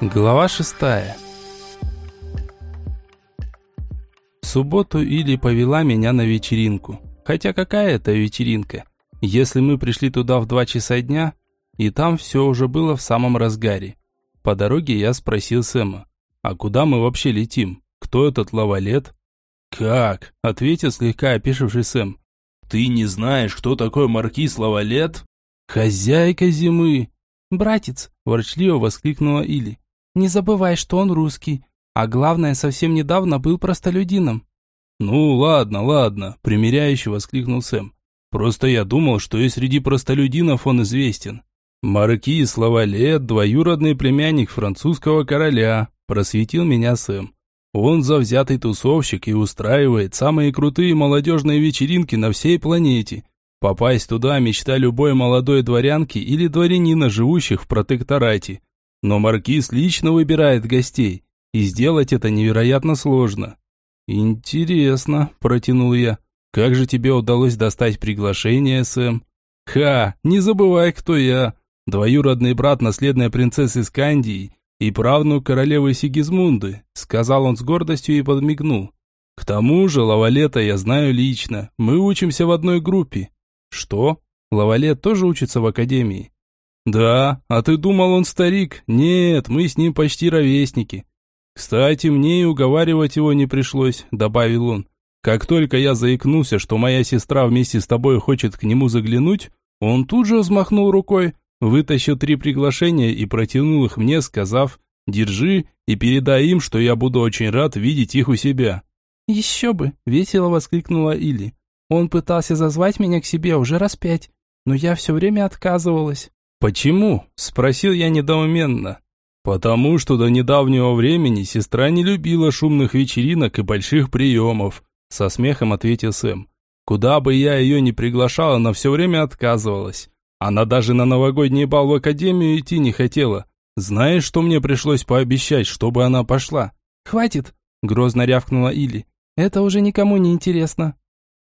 Глава шестая. В субботу Или повела меня на вечеринку. Хотя какая это вечеринка? Если мы пришли туда в два часа дня, и там все уже было в самом разгаре. По дороге я спросил Сэма, а куда мы вообще летим? Кто этот лавалет? «Как?» – ответил слегка опешивший Сэм. «Ты не знаешь, кто такой маркиз Лавалет?» «Хозяйка зимы!» «Братец!» – ворчливо воскликнула Или. Не забывай, что он русский, а главное, совсем недавно был простолюдином». «Ну, ладно, ладно», – примиряюще воскликнул Сэм. «Просто я думал, что и среди простолюдинов он известен. Маркиз Лавалет – двоюродный племянник французского короля», – просветил меня Сэм. «Он завзятый тусовщик и устраивает самые крутые молодежные вечеринки на всей планете. Попасть туда – мечта любой молодой дворянки или дворянина, живущих в протекторате. Но маркиз лично выбирает гостей, и сделать это невероятно сложно. «Интересно», – протянул я. «Как же тебе удалось достать приглашение, Сэм?» «Ха, не забывай, кто я. Двоюродный брат наследной принцессы Скандии и правнук королевы Сигизмунды», – сказал он с гордостью и подмигнул. «К тому же Лавалета я знаю лично. Мы учимся в одной группе». «Что? Лавалет тоже учится в академии?» «Да, а ты думал, он старик? Нет, мы с ним почти ровесники. Кстати, мне и уговаривать его не пришлось», – добавил он. «Как только я заикнулся, что моя сестра вместе с тобой хочет к нему заглянуть, он тут же взмахнул рукой, вытащил три приглашения и протянул их мне, сказав «Держи и передай им, что я буду очень рад видеть их у себя». «Еще бы!» – весело воскликнула Или. «Он пытался зазвать меня к себе уже раз пять, но я все время отказывалась». «Почему?» – спросил я недоуменно. «Потому что до недавнего времени сестра не любила шумных вечеринок и больших приемов», – со смехом ответил Сэм. «Куда бы я ее ни приглашал, она все время отказывалась. Она даже на новогодний бал в академию идти не хотела. Знаешь, что мне пришлось пообещать, чтобы она пошла?» «Хватит!» – грозно рявкнула Или. «Это уже никому не интересно».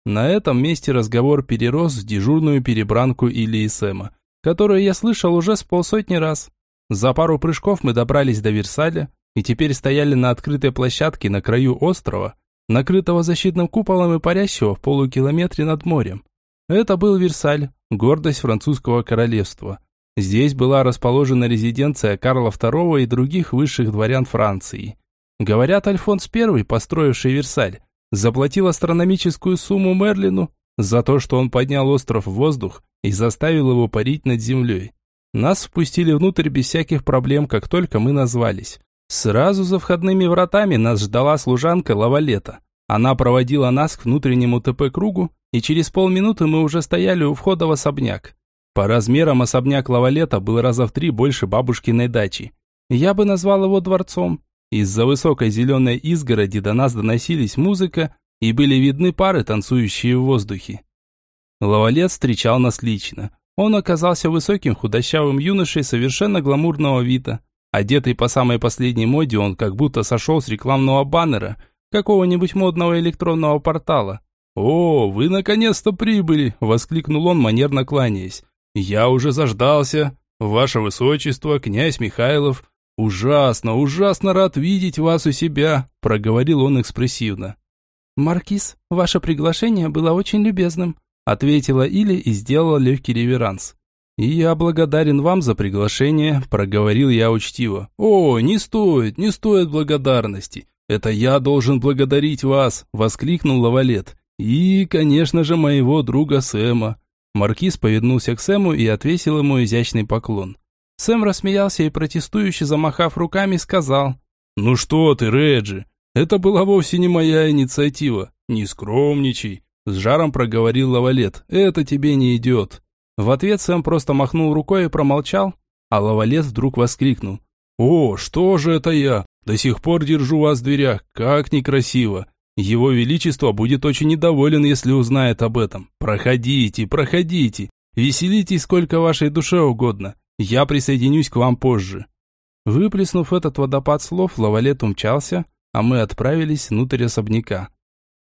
На этом месте разговор перерос в дежурную перебранку Или и Сэма которую я слышал уже с полсотни раз. За пару прыжков мы добрались до Версаля и теперь стояли на открытой площадке на краю острова, накрытого защитным куполом и парящего в полукилометре над морем. Это был Версаль, гордость французского королевства. Здесь была расположена резиденция Карла II и других высших дворян Франции. Говорят, Альфонс I, построивший Версаль, заплатил астрономическую сумму Мерлину за то, что он поднял остров в воздух и заставил его парить над землей. Нас впустили внутрь без всяких проблем, как только мы назвались. Сразу за входными вратами нас ждала служанка Лавалета. Она проводила нас к внутреннему ТП-кругу, и через полминуты мы уже стояли у входа в особняк. По размерам особняк Лавалета был раза в три больше бабушкиной дачи. Я бы назвал его дворцом. Из-за высокой зеленой изгороди до нас доносились музыка, и были видны пары, танцующие в воздухе. Лавалет встречал нас лично. Он оказался высоким худощавым юношей совершенно гламурного вида. Одетый по самой последней моде, он как будто сошел с рекламного баннера какого-нибудь модного электронного портала. «О, вы наконец-то прибыли!» – воскликнул он, манерно кланяясь. «Я уже заждался! Ваше Высочество, князь Михайлов! Ужасно, ужасно рад видеть вас у себя!» – проговорил он экспрессивно. «Маркиз, ваше приглашение было очень любезным», ответила Или и сделала легкий реверанс. «И я благодарен вам за приглашение», – проговорил я учтиво. «О, не стоит, не стоит благодарности. Это я должен благодарить вас», – воскликнул Лавалет. «И, конечно же, моего друга Сэма». Маркиз повернулся к Сэму и отвесил ему изящный поклон. Сэм рассмеялся и, протестующе замахав руками, сказал. «Ну что ты, Реджи, это была вовсе не моя инициатива. Не скромничай. С жаром проговорил Лавалет. Это тебе не идет. В ответ Сэм просто махнул рукой и промолчал, а Лавалет вдруг воскликнул. «О, что же это я? До сих пор держу вас в дверях. Как некрасиво. Его Величество будет очень недоволен, если узнает об этом. Проходите, проходите. Веселитесь сколько вашей душе угодно. Я присоединюсь к вам позже». Выплеснув этот водопад слов, Лавалет умчался, а мы отправились внутрь особняка.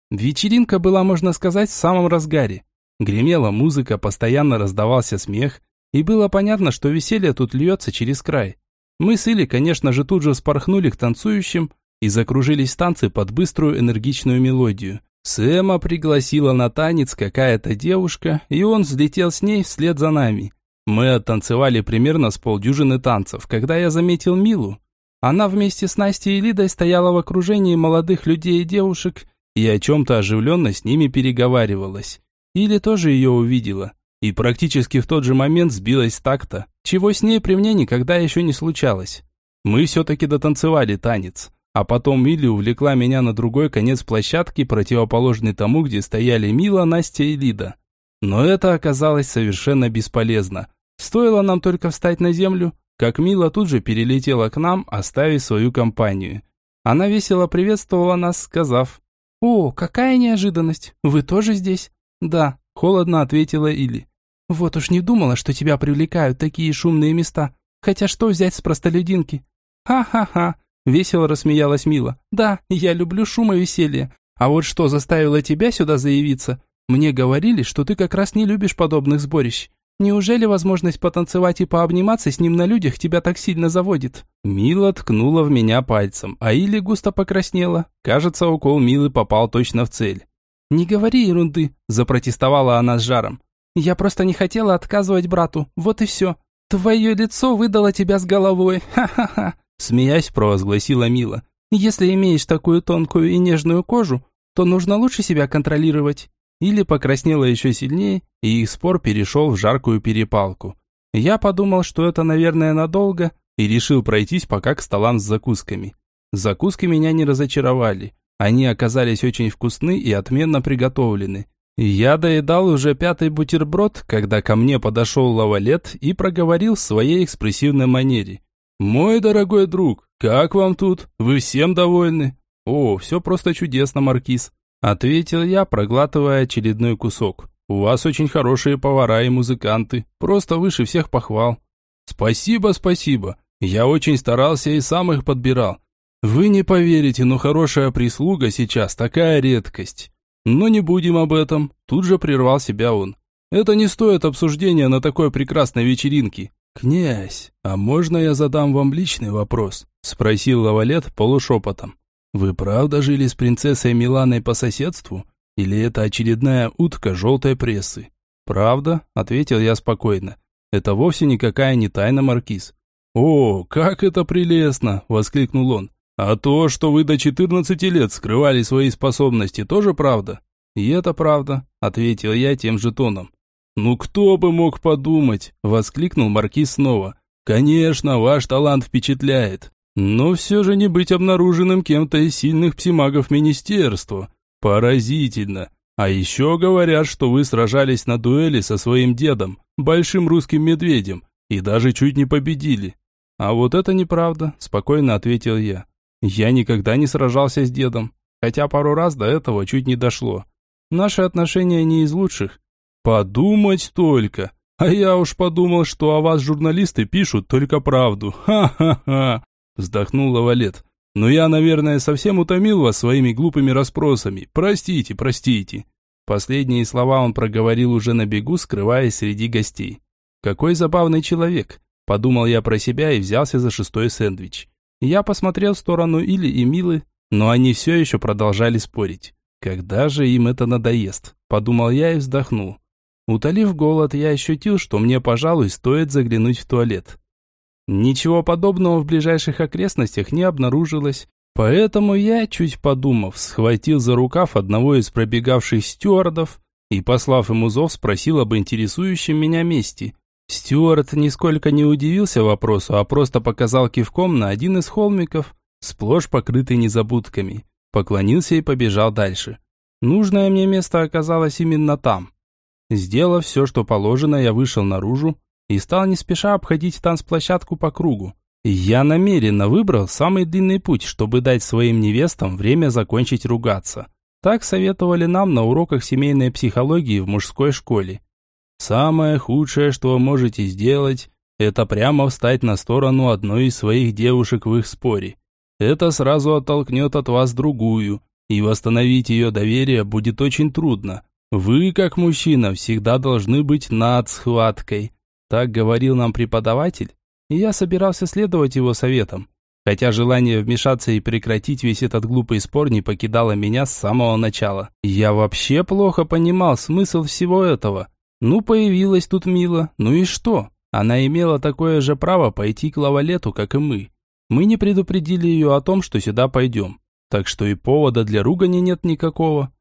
Вечеринка была, можно сказать, в самом разгаре. Гремела музыка, постоянно раздавался смех, и было понятно, что веселье тут льется через край. Мы с Илли, конечно же, тут же вспорхнули к танцующим и закружились танцы под быструю энергичную мелодию. Сэма пригласила на танец какая-то девушка, и он взлетел с ней вслед за нами. Мы оттанцевали примерно с полдюжины танцев, когда я заметил Милу. Она вместе с Настей и Лидой стояла в окружении молодых людей и девушек и о чем-то оживленно с ними переговаривалась. Или тоже ее увидела. И практически в тот же момент сбилась с такта, чего с ней при мне никогда еще не случалось. Мы все-таки дотанцевали танец. А потом Милли увлекла меня на другой конец площадки, противоположный тому, где стояли Мила, Настя и Лида. Но это оказалось совершенно бесполезно. Стоило нам только встать на землю, как Мила тут же перелетела к нам, оставив свою компанию. Она весело приветствовала нас, сказав, «О, какая неожиданность! Вы тоже здесь?» «Да», – холодно ответила Или. «Вот уж не думала, что тебя привлекают такие шумные места. Хотя что взять с простолюдинки?» «Ха-ха-ха!» Весело рассмеялась Мила. «Да, я люблю шум и веселье. А вот что заставило тебя сюда заявиться? Мне говорили, что ты как раз не любишь подобных сборищ. Неужели возможность потанцевать и пообниматься с ним на людях тебя так сильно заводит?» Мила ткнула в меня пальцем, а Или густо покраснела. Кажется, укол Милы попал точно в цель. «Не говори ерунды», – запротестовала она с жаром. «Я просто не хотела отказывать брату, вот и все. Твое лицо выдало тебя с головой, ха-ха-ха». Смеясь, провозгласила Мила. «Если имеешь такую тонкую и нежную кожу, то нужно лучше себя контролировать». Или покраснела еще сильнее, и их спор перешел в жаркую перепалку. Я подумал, что это, наверное, надолго, и решил пройтись пока к столам с закусками. Закуски меня не разочаровали. Они оказались очень вкусны и отменно приготовлены. Я доедал уже пятый бутерброд, когда ко мне подошел лавалет и проговорил в своей экспрессивной манере. «Мой дорогой друг, как вам тут? Вы всем довольны?» «О, все просто чудесно, Маркиз», – ответил я, проглатывая очередной кусок. «У вас очень хорошие повара и музыканты, просто выше всех похвал». «Спасибо, спасибо. Я очень старался и сам их подбирал. Вы не поверите, но хорошая прислуга сейчас такая редкость. Но не будем об этом», – тут же прервал себя он. «Это не стоит обсуждения на такой прекрасной вечеринке. «Князь, а можно я задам вам личный вопрос?» – спросил Лавалет полушепотом. «Вы правда жили с принцессой Миланой по соседству? Или это очередная утка желтой прессы?» «Правда?» – ответил я спокойно. «Это вовсе никакая не тайна, Маркиз». «О, как это прелестно!» – воскликнул он. «А то, что вы до 14 лет скрывали свои способности, тоже правда?» «И это правда», – ответил я тем же тоном. «Ну кто бы мог подумать!» – воскликнул Маркиз снова. «Конечно, ваш талант впечатляет. Но все же не быть обнаруженным кем-то из сильных псимагов министерства. Поразительно. А еще говорят, что вы сражались на дуэли со своим дедом, большим русским медведем, и даже чуть не победили». «А вот это неправда», – спокойно ответил я. «Я никогда не сражался с дедом, хотя пару раз до этого чуть не дошло. Наши отношения не из лучших, Подумать только. А я уж подумал, что о вас журналисты пишут только правду. Ха-ха-ха. Вздохнул Лавалет. Но я, наверное, совсем утомил вас своими глупыми расспросами. Простите, простите. Последние слова он проговорил уже на бегу, скрываясь среди гостей. Какой забавный человек, подумал я про себя и взялся за шестой сэндвич. Я посмотрел в сторону Или и Милы, но они все еще продолжали спорить. Когда же им это надоест? Подумал я и вздохнул. Утолив голод, я ощутил, что мне, пожалуй, стоит заглянуть в туалет. Ничего подобного в ближайших окрестностях не обнаружилось, поэтому я, чуть подумав, схватил за рукав одного из пробегавших стюардов и, послав ему зов, спросил об интересующем меня месте. Стюард нисколько не удивился вопросу, а просто показал кивком на один из холмиков, сплошь покрытый незабудками. Поклонился и побежал дальше. Нужное мне место оказалось именно там. Сделав все, что положено, я вышел наружу и стал не спеша обходить танцплощадку по кругу. Я намеренно выбрал самый длинный путь, чтобы дать своим невестам время закончить ругаться. Так советовали нам на уроках семейной психологии в мужской школе. Самое худшее, что вы можете сделать, это прямо встать на сторону одной из своих девушек в их споре. Это сразу оттолкнет от вас другую, и восстановить ее доверие будет очень трудно. Вы, как мужчина, всегда должны быть над схваткой. Так говорил нам преподаватель. и я собирался следовать его советам. Хотя желание вмешаться и прекратить весь этот глупый спор не покидало меня с самого начала. Я вообще плохо понимал смысл всего этого. Ну, появилась тут Мила, ну и что? Она имела такое же право пойти к лавалету, как и мы. Мы не предупредили ее о том, что сюда пойдем. Так что и повода для ругани нет никакого.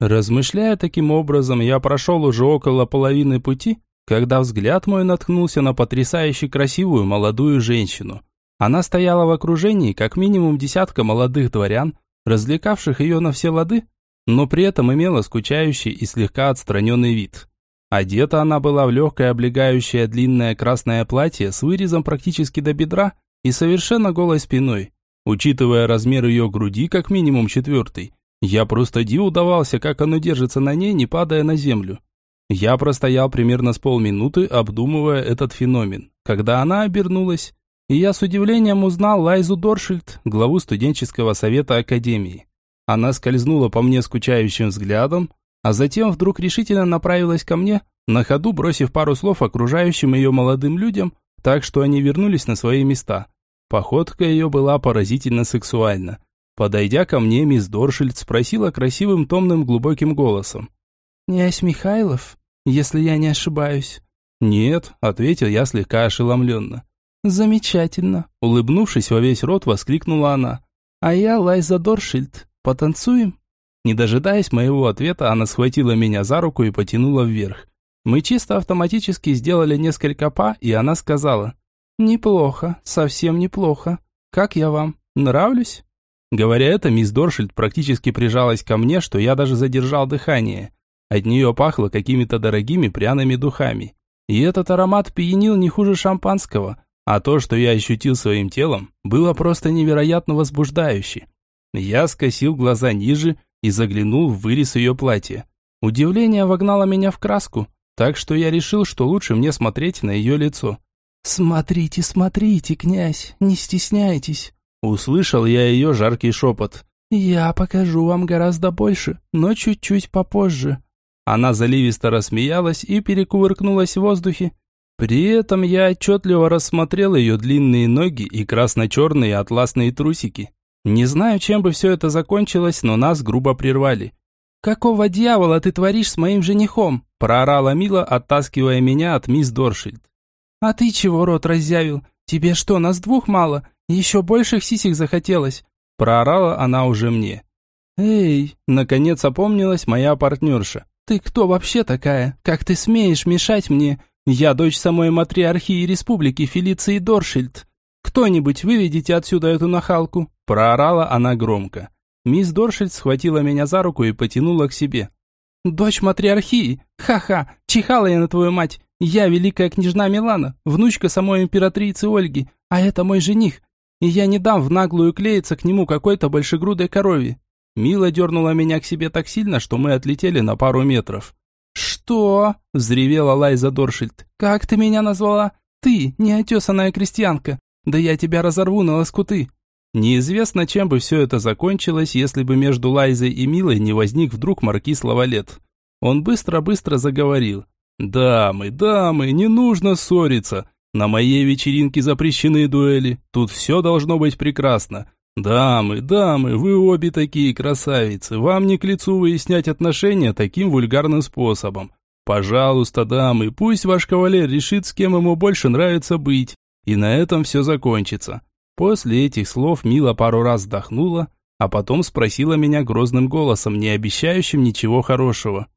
Размышляя таким образом, я прошел уже около половины пути, когда взгляд мой наткнулся на потрясающе красивую молодую женщину. Она стояла в окружении как минимум десятка молодых дворян, развлекавших ее на все лады, но при этом имела скучающий и слегка отстраненный вид. Одета она была в легкое облегающее длинное красное платье с вырезом практически до бедра и совершенно голой спиной. Учитывая размер ее груди как минимум четвертый, я просто диву давался, как оно держится на ней, не падая на землю. Я простоял примерно с полминуты, обдумывая этот феномен. Когда она обернулась, и я с удивлением узнал Лайзу Доршильд, главу студенческого совета Академии. Она скользнула по мне скучающим взглядом, а затем вдруг решительно направилась ко мне, на ходу бросив пару слов окружающим ее молодым людям, так что они вернулись на свои места. Походка ее была поразительно сексуальна. Подойдя ко мне, мисс Доршильд спросила красивым томным глубоким голосом. «Князь Михайлов, если я не ошибаюсь?» «Нет», — ответил я слегка ошеломленно. «Замечательно!» – улыбнувшись во весь рот, воскликнула она. «А я Лайза Доршильд. Потанцуем?» Не дожидаясь моего ответа, она схватила меня за руку и потянула вверх. Мы чисто автоматически сделали несколько па, и она сказала. «Неплохо, совсем неплохо. Как я вам? Нравлюсь?» Говоря это, мисс Доршильд практически прижалась ко мне, что я даже задержал дыхание. От нее пахло какими-то дорогими пряными духами. И этот аромат пьянил не хуже шампанского, а то, что я ощутил своим телом, было просто невероятно возбуждающе. Я скосил глаза ниже и заглянул в вырез ее платья. Удивление вогнало меня в краску, так что я решил, что лучше мне смотреть на ее лицо. «Смотрите, смотрите, князь, не стесняйтесь!» Услышал я ее жаркий шепот. «Я покажу вам гораздо больше, но чуть-чуть попозже». Она заливисто рассмеялась и перекувыркнулась в воздухе, при этом я отчетливо рассмотрел ее длинные ноги и красно-черные атласные трусики. Не знаю, чем бы все это закончилось, но нас грубо прервали. «Какого дьявола ты творишь с моим женихом?» – проорала Мила, оттаскивая меня от мисс Доршильд. «А ты чего рот разъявил? Тебе что, нас двух мало? Еще больших сисек захотелось?» – проорала она уже мне. «Эй!» – наконец опомнилась моя партнерша. «Ты кто вообще такая? Как ты смеешь мешать мне? Я дочь самой матриархии республики Фелиции Доршильд. Кто-нибудь выведите отсюда эту нахалку?» Проорала она громко. Мисс Доршильд схватила меня за руку и потянула к себе. «Дочь матриархии? Ха-ха! Чихала я на твою мать! Я великая княжна Милана, внучка самой императрицы Ольги, а это мой жених. И я не дам в наглую клеиться к нему какой-то большегрудой корове». Мила дернула меня к себе так сильно, что мы отлетели на пару метров. «Что?» – взревела Лайза Доршильд. «Как ты меня назвала? Ты, неотесанная крестьянка! Да я тебя разорву на лоскуты!» Неизвестно, чем бы все это закончилось, если бы между Лайзой и Милой не возник вдруг маркиз Лавалет. Он быстро-быстро заговорил. «Дамы, дамы, не нужно ссориться. На моей вечеринке запрещены дуэли. Тут все должно быть прекрасно. «Дамы, дамы, вы обе такие красавицы, вам не к лицу выяснять отношения таким вульгарным способом. Пожалуйста, дамы, пусть ваш кавалер решит, с кем ему больше нравится быть, и на этом все закончится». После этих слов Мила пару раз вздохнула, а потом спросила меня грозным голосом, не обещающим ничего хорошего.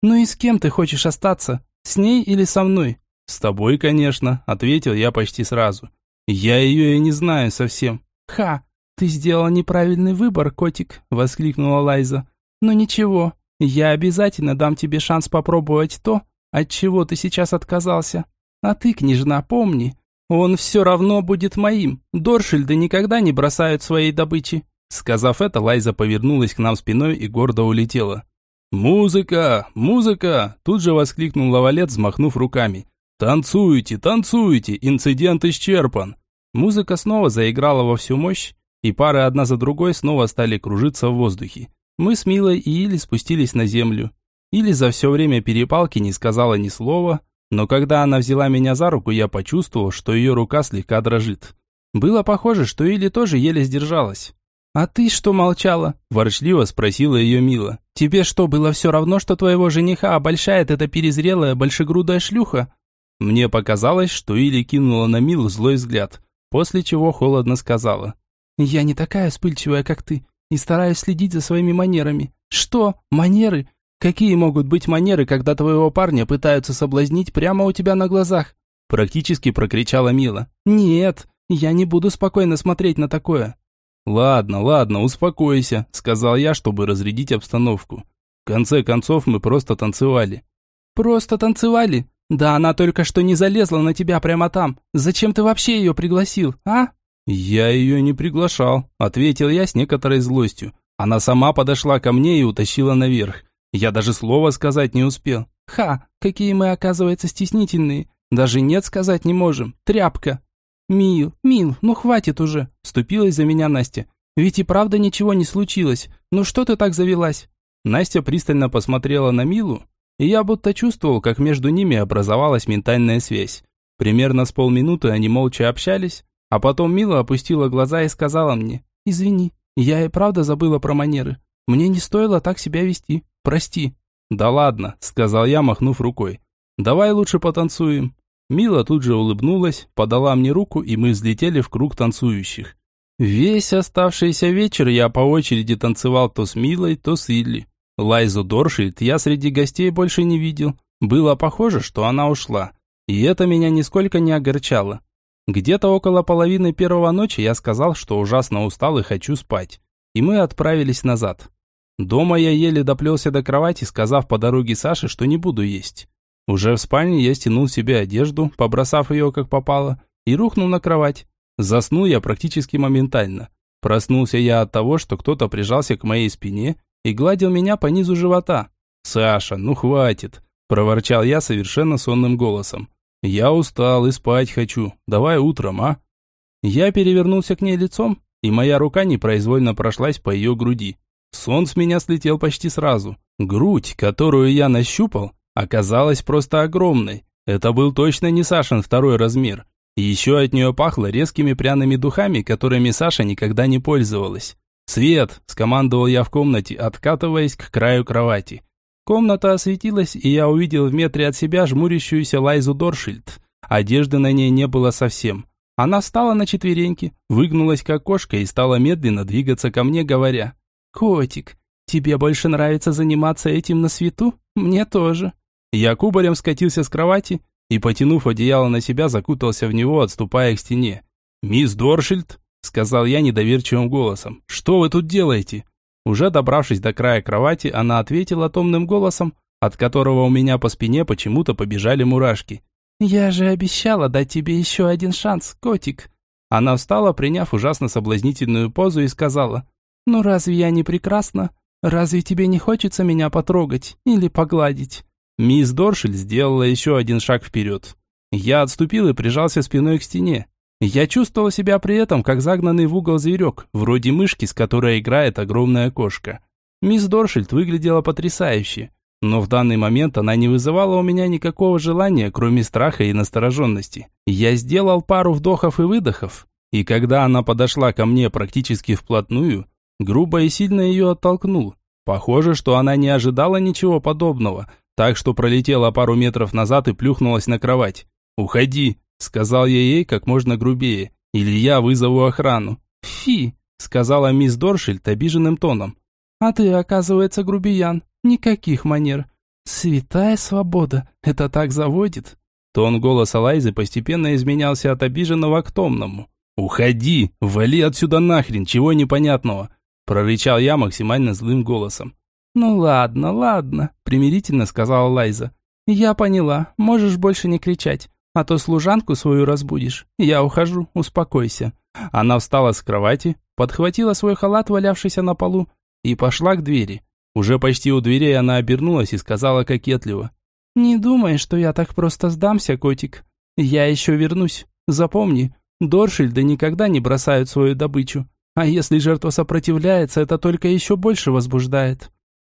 «Ну и с кем ты хочешь остаться? С ней или со мной?» «С тобой, конечно», — ответил я почти сразу. «Я ее и не знаю совсем». «Ха! «Ты сделал неправильный выбор, котик», – воскликнула Лайза. «Но ничего, я обязательно дам тебе шанс попробовать то, от чего ты сейчас отказался. А ты, княжна, помни, он все равно будет моим. Доршильды никогда не бросают своей добычи». Сказав это, Лайза повернулась к нам спиной и гордо улетела. «Музыка! Музыка!» Тут же воскликнул Лавалет, взмахнув руками. «Танцуйте, танцуйте! Инцидент исчерпан!» Музыка снова заиграла во всю мощь, и пары одна за другой снова стали кружиться в воздухе. Мы с Милой и Или спустились на землю. Или за все время перепалки не сказала ни слова, Но когда она взяла меня за руку, я почувствовал, что ее рука слегка дрожит. Было похоже, что Или тоже еле сдержалась. «А ты что молчала?» – ворчливо спросила ее Мила. «Тебе что, было все равно, что твоего жениха обольщает эта перезрелая большегрудая шлюха?» Мне показалось, что Или кинула на Милу злой взгляд, после чего холодно сказала. «Я не такая вспыльчивая, как ты, и стараюсь следить за своими манерами». «Что? Манеры? Какие могут быть манеры, когда твоего парня пытаются соблазнить прямо у тебя на глазах?» Практически прокричала Мила. «Нет, я не буду спокойно смотреть на такое. «Ладно, ладно, успокойся», – сказал я, чтобы разрядить обстановку. В конце концов, мы просто танцевали. «Просто танцевали? Да она только что не залезла на тебя прямо там. Зачем ты вообще ее пригласил, а?» «Я ее не приглашал», – ответил я с некоторой злостью. Она сама подошла ко мне и утащила наверх. Я даже слова сказать не успел. «Ха, какие мы, оказывается, стеснительные. Даже нет сказать не можем. Тряпка!» «Мил, Мил, ну хватит уже!» – вступилась за меня Настя. «Ведь и правда ничего не случилось. Ну что ты так завелась?» Настя пристально посмотрела на Милу, и я будто чувствовал, как между ними образовалась ментальная связь. Примерно с полминуты они молча общались, а потом Мила опустила глаза и сказала мне, «Извини, я и правда забыла про манеры. Мне не стоило так себя вести. Прости». «Да ладно», – сказал я, махнув рукой. «Давай лучше потанцуем». Мила тут же улыбнулась, подала мне руку, и мы взлетели в круг танцующих. Весь оставшийся вечер я по очереди танцевал то с Милой, то с Илли. Лайзу Доршильд я среди гостей больше не видел. Было похоже, что она ушла. И это меня нисколько не огорчало. Где-то около половины первого ночи я сказал, что ужасно устал и хочу спать. И мы отправились назад. Дома я еле доплелся до кровати, сказав по дороге Саше, что не буду есть. Уже в спальне я стянул себе одежду, побросав ее как попало, и рухнул на кровать. Заснул я практически моментально. Проснулся я от того, что кто-то прижался к моей спине и гладил меня по низу живота. «Саша, ну хватит!» – проворчал я совершенно сонным голосом. «Я устал и спать хочу. Давай утром, а?» Я перевернулся к ней лицом, и моя рука непроизвольно прошлась по ее груди. Сон с меня слетел почти сразу. Грудь, которую я нащупал, оказалась просто огромной. Это был точно не Сашин второй размер. Еще от нее пахло резкими пряными духами, которыми Саша никогда не пользовалась. «Свет!» – скомандовал я в комнате, откатываясь к краю кровати. Комната осветилась, и я увидел в метре от себя жмурящуюся Лайзу Доршильд. Одежды на ней не было совсем. Она встала на четвереньки, выгнулась как кошка и стала медленно двигаться ко мне, говоря, «Котик, тебе больше нравится заниматься этим на свету? Мне тоже». Я кубарем скатился с кровати и, потянув одеяло на себя, закутался в него, отступая к стене. «Мисс Доршильд», — сказал я недоверчивым голосом, — «что вы тут делаете?» Уже добравшись до края кровати, она ответила томным голосом, от которого у меня по спине почему-то побежали мурашки. «Я же обещала дать тебе еще один шанс, котик». Она встала, приняв ужасно соблазнительную позу, и сказала, «Ну разве я не прекрасна? Разве тебе не хочется меня потрогать или погладить?» Мисс Доршель сделала еще один шаг вперед. Я отступил и прижался спиной к стене. Я чувствовал себя при этом, как загнанный в угол зверек, вроде мышки, с которой играет огромная кошка. Мисс Доршильд выглядела потрясающе, но в данный момент она не вызывала у меня никакого желания, кроме страха и настороженности. Я сделал пару вдохов и выдохов, и когда она подошла ко мне практически вплотную, грубо и сильно ее оттолкнул. Похоже, что она не ожидала ничего подобного, так что пролетела пару метров назад и плюхнулась на кровать. «Уходи», — сказал я ей как можно грубее, «или я вызову охрану». «Фи», — сказала мисс Доршильд обиженным тоном. «А ты, оказывается, грубиян. Никаких манер. Святая свобода. Это так заводит». Тон голоса Лайзы постепенно изменялся от обиженного к томному. «Уходи! Вали отсюда нахрен! Чего непонятного!» Прорычал я максимально злым голосом. «Ну ладно, ладно», – примирительно сказала Лайза. «Я поняла, можешь больше не кричать, а то служанку свою разбудишь. Я ухожу, успокойся». Она встала с кровати, подхватила свой халат, валявшийся на полу, и пошла к двери. Уже почти у дверей она обернулась и сказала кокетливо. «Не думай, что я так просто сдамся, котик. Я еще вернусь. Запомни, Доршильды никогда не бросают свою добычу. А если жертва сопротивляется, это только еще больше возбуждает».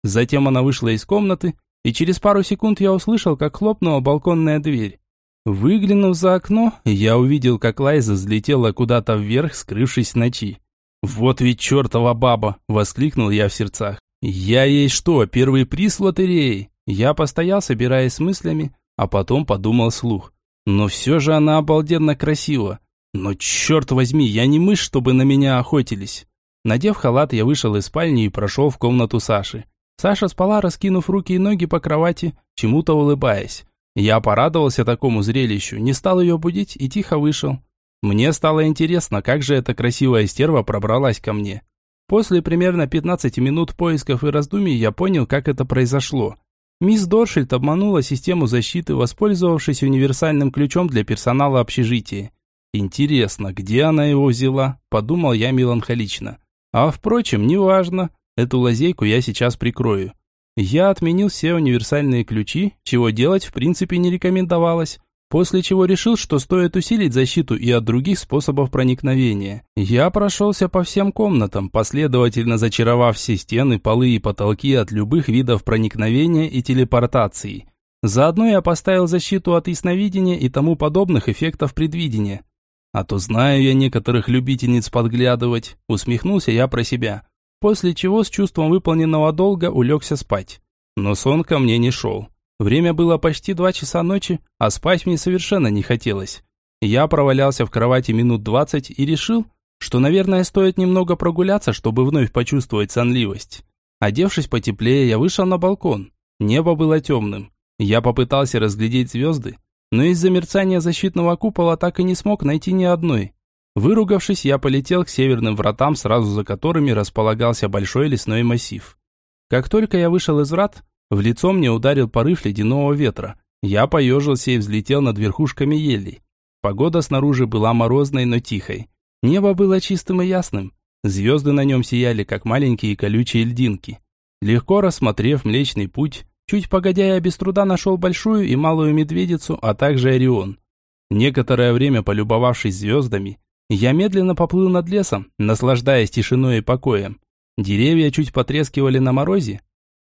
Затем она вышла из комнаты, и через пару секунд я услышал, как хлопнула балконная дверь. Выглянув за окно, я увидел, как Лайза взлетела куда-то вверх, скрывшись в ночи. «Вот ведь чертова баба!» – воскликнул я в сердцах. «Я ей что, первый приз лотереи?» Я постоял, собираясь с мыслями, а потом подумал слух. Но все же она обалденно красива. Но черт возьми, я не мышь, чтобы на меня охотились. Надев халат, я вышел из спальни и прошел в комнату Саши. Саша спала, раскинув руки и ноги по кровати, чему-то улыбаясь. Я порадовался такому зрелищу, не стал ее будить и тихо вышел. Мне стало интересно, как же эта красивая стерва пробралась ко мне. После примерно 15 минут поисков и раздумий я понял, как это произошло. Мисс Доршильд обманула систему защиты, воспользовавшись универсальным ключом для персонала общежития. Интересно, где она его взяла? Подумал я меланхолично. А впрочем, неважно. Эту лазейку я сейчас прикрою. Я отменил все универсальные ключи, чего делать в принципе не рекомендовалось. После чего решил, что стоит усилить защиту и от других способов проникновения. Я прошелся по всем комнатам, последовательно зачаровав все стены, полы и потолки от любых видов проникновения и телепортации. Заодно я поставил защиту от ясновидения и тому подобных эффектов предвидения. А то знаю я некоторых любительниц подглядывать, усмехнулся я про себя. После чего с чувством выполненного долга улегся спать. Но сон ко мне не шел. Время было почти два часа ночи, а спать мне совершенно не хотелось. Я провалялся в кровати минут двадцать и решил, что, наверное, стоит немного прогуляться, чтобы вновь почувствовать сонливость. Одевшись потеплее, я вышел на балкон. Небо было темным. Я попытался разглядеть звезды, но из-за мерцания защитного купола так и не смог найти ни одной. Выругавшись, я полетел к северным вратам, сразу за которыми располагался большой лесной массив. Как только я вышел из врат, в лицо мне ударил порыв ледяного ветра. Я поежился и взлетел над верхушками елей. Погода снаружи была морозной, но тихой. Небо было чистым и ясным. Звезды на нем сияли, как маленькие колючие льдинки. Легко рассмотрев Млечный Путь, чуть погодя я без труда нашел Большую и Малую Медведицу, а также Орион. Некоторое время полюбовавшись звездами, я медленно поплыл над лесом, наслаждаясь тишиной и покоем. Деревья чуть потрескивали на морозе,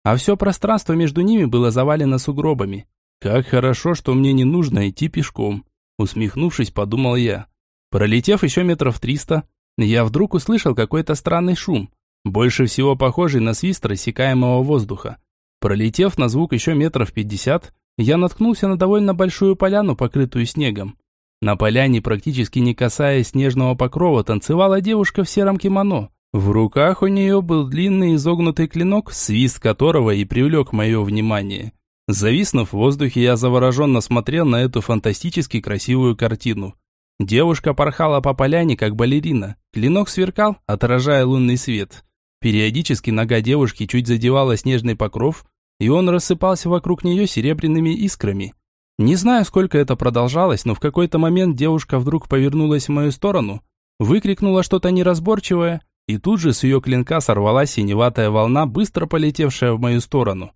а все пространство между ними было завалено сугробами. Как хорошо, что мне не нужно идти пешком, усмехнувшись, подумал я. Пролетев еще метров триста, я вдруг услышал какой-то странный шум, больше всего похожий на свист рассекаемого воздуха. Пролетев на звук еще метров пятьдесят, я наткнулся на довольно большую поляну, покрытую снегом. На поляне, практически не касаясь снежного покрова, танцевала девушка в сером кимоно. В руках у нее был длинный изогнутый клинок, свист которого и привлек мое внимание. Зависнув в воздухе, я завороженно смотрел на эту фантастически красивую картину. Девушка порхала по поляне, как балерина. Клинок сверкал, отражая лунный свет. Периодически нога девушки чуть задевала снежный покров, и он рассыпался вокруг нее серебряными искрами. Не знаю, сколько это продолжалось, но в какой-то момент девушка вдруг повернулась в мою сторону, выкрикнула что-то неразборчивое, и тут же с ее клинка сорвалась синеватая волна, быстро полетевшая в мою сторону.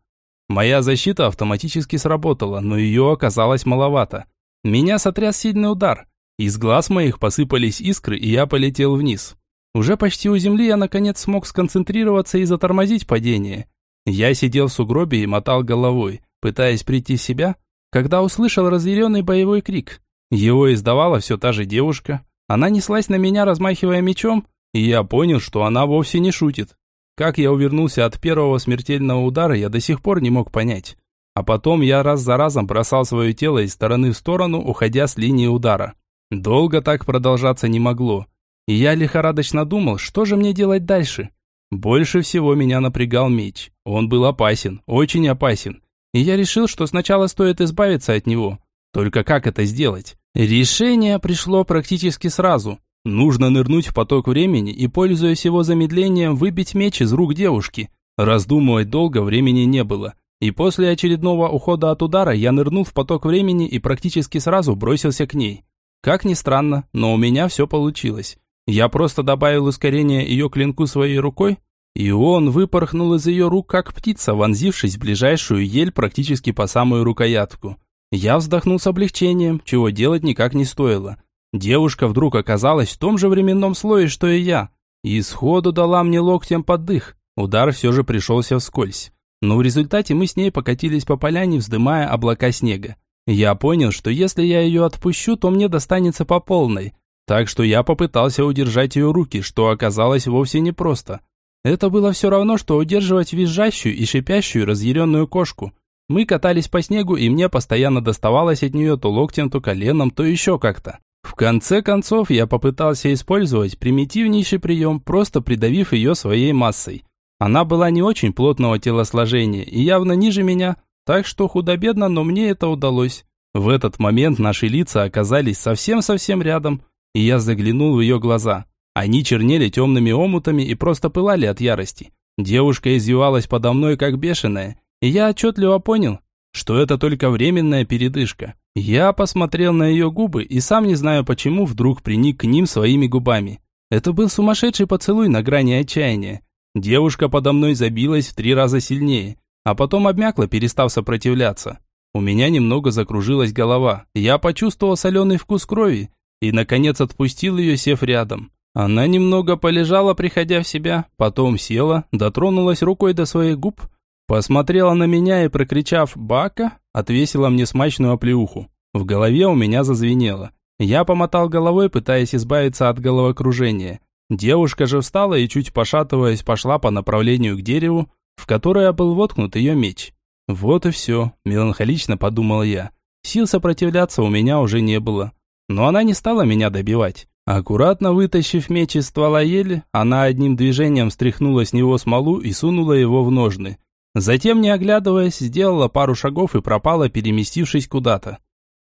Моя защита автоматически сработала, но ее оказалось маловато. Меня сотряс сильный удар. Из глаз моих посыпались искры, и я полетел вниз. Уже почти у земли я наконец смог сконцентрироваться и затормозить падение. Я сидел в сугробе и мотал головой, пытаясь прийти в себя, когда услышал разъяренный боевой крик. Его издавала все та же девушка. Она неслась на меня, размахивая мечом, и я понял, что она вовсе не шутит. Как я увернулся от первого смертельного удара, я до сих пор не мог понять. А потом я раз за разом бросал свое тело из стороны в сторону, уходя с линии удара. Долго так продолжаться не могло. И я лихорадочно думал, что же мне делать дальше. Больше всего меня напрягал меч. Он был опасен, очень опасен. И я решил, что сначала стоит избавиться от него. Только как это сделать? Решение пришло практически сразу. Нужно нырнуть в поток времени и, пользуясь его замедлением, выбить меч из рук девушки. Раздумывать долго времени не было. И после очередного ухода от удара я нырнул в поток времени и практически сразу бросился к ней. Как ни странно, но у меня все получилось. Я просто добавил ускорение ее клинку своей рукой, и он выпорхнул из ее рук, как птица, вонзившись в ближайшую ель практически по самую рукоятку. Я вздохнул с облегчением, чего делать никак не стоило. Девушка вдруг оказалась в том же временном слое, что и я, и сходу дала мне локтем под дых. Удар все же пришелся вскользь. но в результате мы с ней покатились по поляне, вздымая облака снега. Я понял, что если я ее отпущу, то мне достанется по полной. Так что я попытался удержать ее руки, что оказалось вовсе непросто. Это было все равно, что удерживать визжащую и шипящую разъяренную кошку. Мы катались по снегу, и мне постоянно доставалось от нее то локтем, то коленом, то еще как-то. В конце концов, я попытался использовать примитивнейший прием, просто придавив ее своей массой. Она была не очень плотного телосложения и явно ниже меня, так что худо-бедно, но мне это удалось. В этот момент наши лица оказались совсем-совсем рядом, и я заглянул в ее глаза. Они чернели темными омутами и просто пылали от ярости. Девушка извивалась подо мной как бешеная, и я отчетливо понял, что это только временная передышка. Я посмотрел на ее губы и сам не знаю почему вдруг приник к ним своими губами. Это был сумасшедший поцелуй на грани отчаяния. Девушка подо мной забилась в три раза сильнее, а потом обмякла, перестав сопротивляться. У меня немного закружилась голова. Я почувствовал соленый вкус крови и, наконец, отпустил ее, сев рядом. Она немного полежала, приходя в себя, потом села, дотронулась рукой до своих губ, посмотрела на меня и, прокричав «Бака», отвесила мне смачную оплеуху. В голове у меня зазвенело. Я помотал головой, пытаясь избавиться от головокружения. Девушка же встала и, чуть пошатываясь, пошла по направлению к дереву, в которое был воткнут ее меч. Вот и все, меланхолично подумал я. Сил сопротивляться у меня уже не было. Но она не стала меня добивать. Аккуратно вытащив меч из ствола ели, она одним движением стряхнула с него смолу и сунула его в ножны. Затем, не оглядываясь, сделала пару шагов и пропала, переместившись куда-то.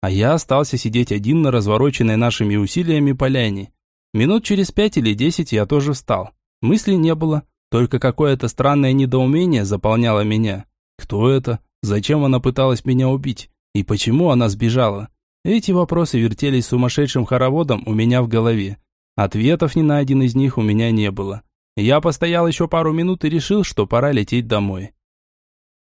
А я остался сидеть один на развороченной нашими усилиями поляне. Минут через пять или десять я тоже встал. Мыслей не было, только какое-то странное недоумение заполняло меня. Кто это? Зачем она пыталась меня убить? И почему она сбежала? Эти вопросы вертелись сумасшедшим хороводом у меня в голове. Ответов ни на один из них у меня не было. Я постоял еще пару минут и решил, что пора лететь домой.